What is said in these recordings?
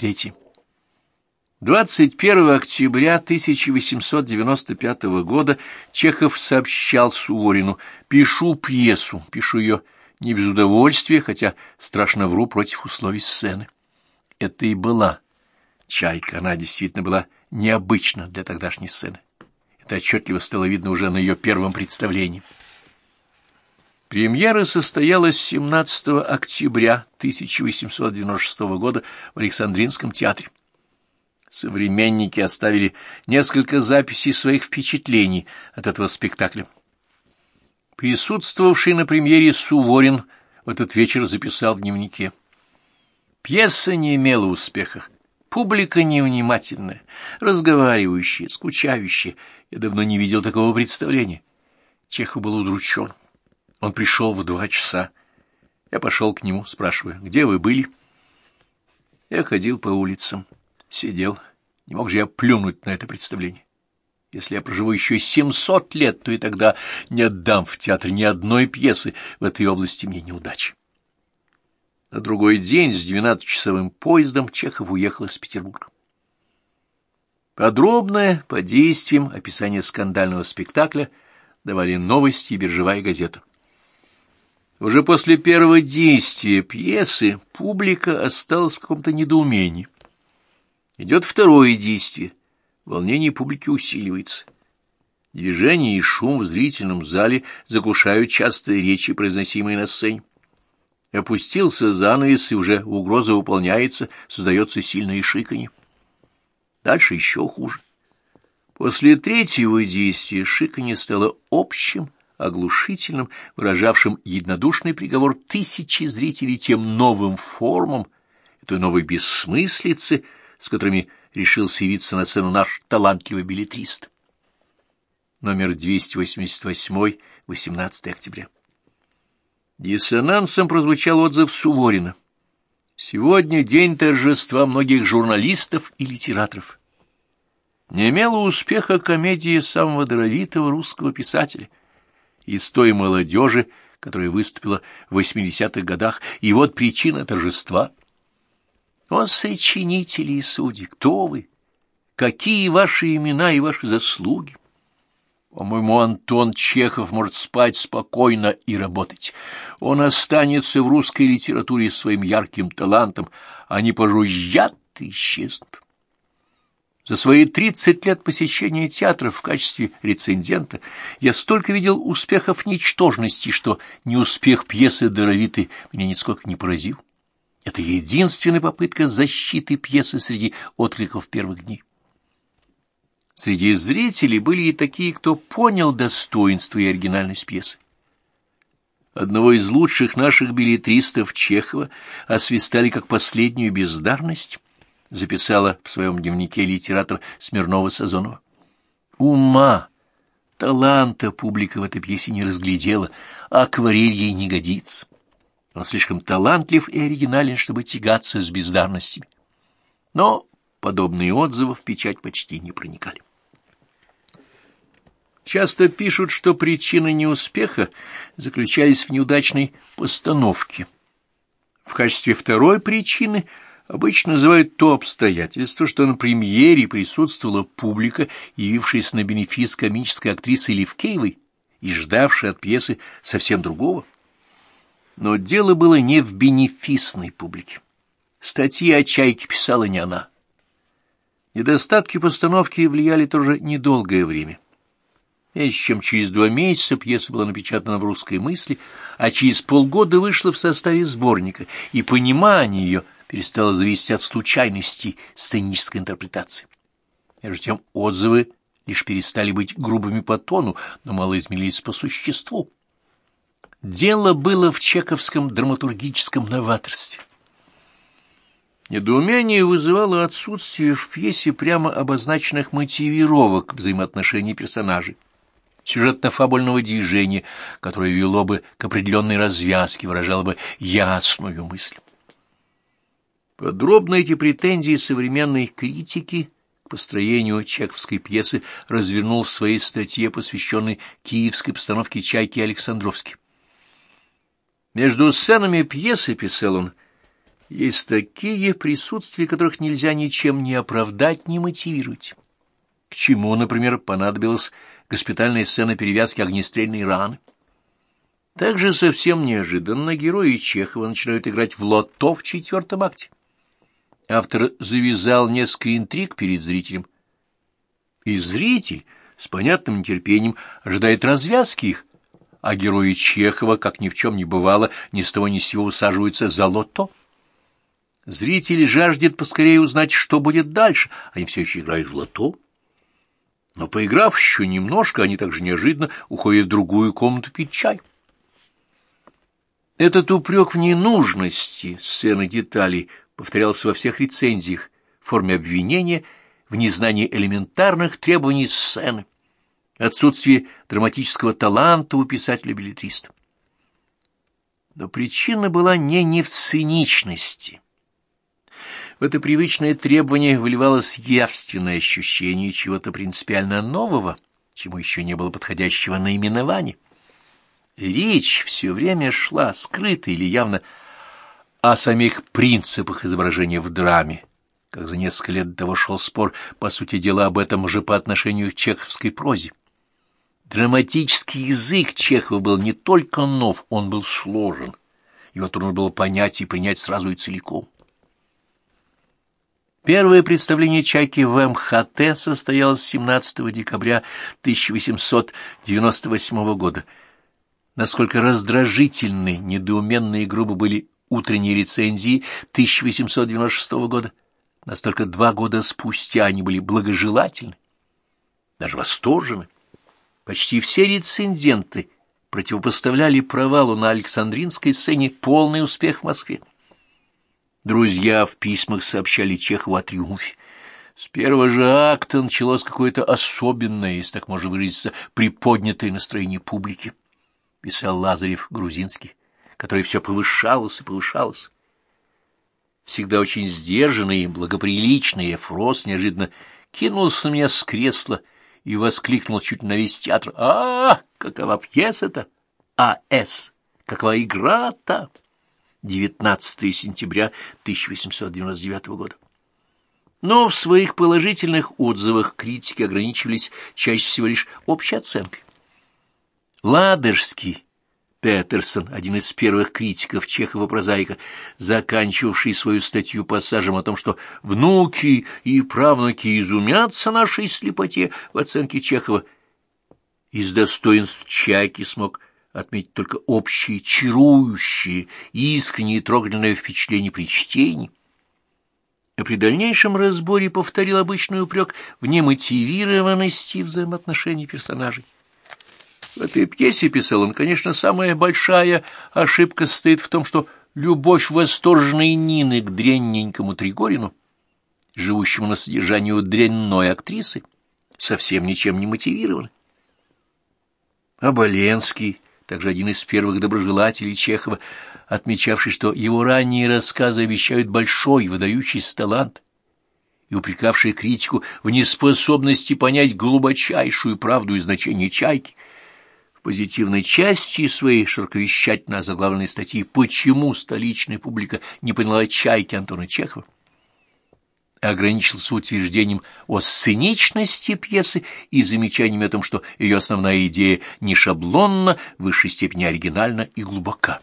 3. 21 октября 1895 года Чехов сообщал Суворину «Пишу пьесу, пишу ее не без удовольствия, хотя страшно вру против условий сцены». Это и была «Чайка», она действительно была необычна для тогдашней сцены. Это отчетливо стало видно уже на ее первом представлении. Премьера состоялась 17 октября 1896 года в Александринском театре. Современники оставили несколько записей своих впечатлений от этого спектакля. Присутствовавший на премьере Суворин в этот вечер записал в дневнике. Пьеса не имела успеха. Публика невнимательная, разговаривающая, скучающая. Я давно не видел такого представления. Чехов был удручен. Он пришел в два часа. Я пошел к нему, спрашиваю, где вы были? Я ходил по улицам, сидел. Не мог же я плюнуть на это представление. Если я проживу еще семьсот лет, то и тогда не отдам в театр ни одной пьесы. В этой области мне неудачи. На другой день с двенадцатичасовым поездом Чехов уехал из Петербурга. Подробное по действиям описание скандального спектакля давали новости и биржевая газета. Уже после первого действия пьесы публика осталась в каком-то недоумении. Идет второе действие. Волнение публики усиливается. Движение и шум в зрительном зале заглушают частые речи, произносимые на сцене. Опустился занавес, и уже угроза выполняется, создается сильное шиканье. Дальше еще хуже. После третьего действия шиканье стало общим, оглушительным, выражавшим единодушный приговор тысячи зрителей тем новым формам, той новой бессмыслицы, с которыми решился явиться на сцену наш талантливый билетрист. Номер 288, 18 октября. Диссонансом прозвучал отзыв Суворина. Сегодня день торжества многих журналистов и литераторов. Не имела успеха комедия самого даровитого русского писателя — из той молодежи, которая выступила в 80-х годах, и вот причина торжества. О, сочинители и судьи, кто вы? Какие ваши имена и ваши заслуги? По-моему, Антон Чехов может спать спокойно и работать. Он останется в русской литературе своим ярким талантом, они пожужжат и исчезнут. За свои тридцать лет посещения театра в качестве рецензента я столько видел успехов ничтожности, что неуспех пьесы «Даровитой» меня нисколько не поразил. Это единственная попытка защиты пьесы среди откликов первых дней. Среди зрителей были и такие, кто понял достоинство и оригинальность пьесы. Одного из лучших наших билетристов Чехова освистали как последнюю бездарность, записала в своем дневнике литератор Смирнова-Сазонова. Ума, таланта публика в этой пьесе не разглядела, а акварель ей не годится. Он слишком талантлив и оригинален, чтобы тягаться с бездарностями. Но подобные отзывы в печать почти не проникали. Часто пишут, что причины неуспеха заключались в неудачной постановке. В качестве второй причины – обычно называют то обстоятельство, что на премьере присутствовала публика, явившаяся на бенефис комической актрисы Левкеевой и ждавшая от пьесы совсем другого. Но дело было не в бенефисной публике. Статьи о «Чайке» писала не она. Недостатки постановки влияли тоже недолгое время. Меньше чем через два месяца пьеса была напечатана в «Русской мысли», а через полгода вышла в составе сборника, и понимание ее – перестало зависеть от случайностей сценической интерпретации. Между тем отзывы лишь перестали быть грубыми по тону, но мало изменились по существу. Дело было в чековском драматургическом новаторстве. Недоумение вызывало отсутствие в пьесе прямо обозначенных мотивировок взаимоотношений персонажей, сюжетно-фабульного движения, которое вело бы к определенной развязке, выражало бы ясную мысль. Подробно эти претензии современной критики к построению чеховской пьесы развернул в своей статье, посвященной киевской постановке «Чайки» Александровски. Между сценами пьесы, писал он, Есть такие присутствия, которых нельзя ничем не оправдать, не мотивировать. К чему, например, понадобилась госпитальная сцена перевязки огнестрельной раны? Также совсем неожиданно герои Чехова начинают играть в лото в четвертом акте. Автор завязал несколько интриг перед зрителем. И зритель с понятным нетерпением ожидает развязки их, а герои Чехова, как ни в чем не бывало, ни с того ни с сего усаживаются за лото. Зритель жаждет поскорее узнать, что будет дальше, они все еще играют в лото. Но, поиграв еще немножко, они также неожиданно уходят в другую комнату пить чай. Этот упрек в ненужности сцены деталей повторялся во всех рецензиях в форме обвинения в незнании элементарных требований сцены, отсутствии драматического таланта у писателя-билетриста. Но причина была не не в циничности. В это привычное требование выливалось явственное ощущение чего-то принципиально нового, чему еще не было подходящего наименования. Речь все время шла, скрыто или явно, о самих принципах изображения в драме, как за несколько лет до того шел спор, по сути дела, об этом же по отношению к чеховской прозе. Драматический язык Чехова был не только нов, он был сложен. Его трудно было понять и принять сразу и целиком. Первое представление «Чайки» в МХТ состоялось 17 декабря 1898 года. Насколько раздражительны, недоуменные и грубо были утренние рецензии 1896 года, настолько два года спустя они были благожелательны, даже восторжены. Почти все рецензенты противопоставляли провалу на Александринской сцене полный успех в Москве. Друзья в письмах сообщали Чехову о триумфе. С первого же акта началось какое-то особенное, если так можно выразиться, приподнятое настроение публики, писал Лазарев Грузинский, который все повышалось и повышалось. Всегда очень сдержанный и благоприличный Эфрос неожиданно кинулся на меня с кресла и воскликнул чуть на весь театр. «А, какова пьеса-то? А.С. Какова игра-то?» 19 сентября 1899 года. Но в своих положительных отзывах критики ограничивались чаще всего лишь общей оценкой. Ладожский Петерсон, один из первых критиков Чехова-прозаика, заканчивавший свою статью пассажем о том, что внуки и правнуки изумятся нашей слепоте в оценке Чехова, из достоинств Чайки смог отметить только общие, чарующие, искренние и трогательные впечатления при чтении, а при дальнейшем разборе повторил обычный упрек в немотивированности взаимоотношений персонажей. В этой пьесе, писал он, конечно, самая большая ошибка состоит в том, что любовь восторженной Нины к дрянненькому Тригорину, живущему на содержании у дрянной актрисы, совсем ничем не мотивирована. А Боленский также один из первых доброжелателей Чехова, отмечавший, что его ранние рассказы обещают большой, выдающийся талант, и упрекавший критику в неспособности понять глубочайшую правду и значение «Чайки», позитивной части своей широковещательно заглавленной статьи «Почему столичная публика не поняла «Чайки» Антона Чехова?» ограничился утверждением о сценичности пьесы и замечаниями о том, что ее основная идея не шаблонна, в высшей степени оригинальна и глубока.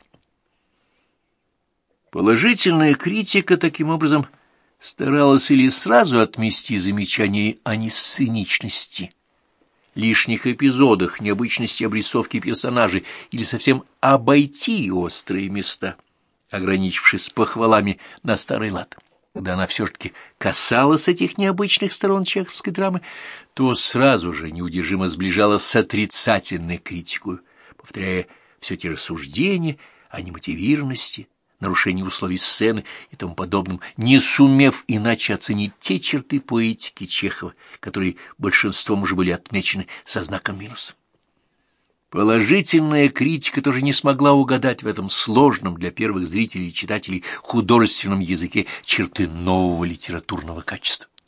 Положительная критика таким образом старалась или сразу отмести замечания о несценичности, лишних эпизодах, необычности обрисовки персонажей или совсем обойти острые места, ограничившись похвалами на старый лад. Когда она все-таки касалась этих необычных сторон чеховской драмы, то сразу же неудержимо сближала с отрицательной критикой, повторяя все те же суждения о немотивированности, нарушении условий сцены и тому подобном, не сумев иначе оценить те черты поэтики Чехова, которые большинством уже были отмечены со знаком минуса. Положительная критика тоже не смогла угадать в этом сложном для первых зрителей и читателей художественном языке черты нового литературного качества.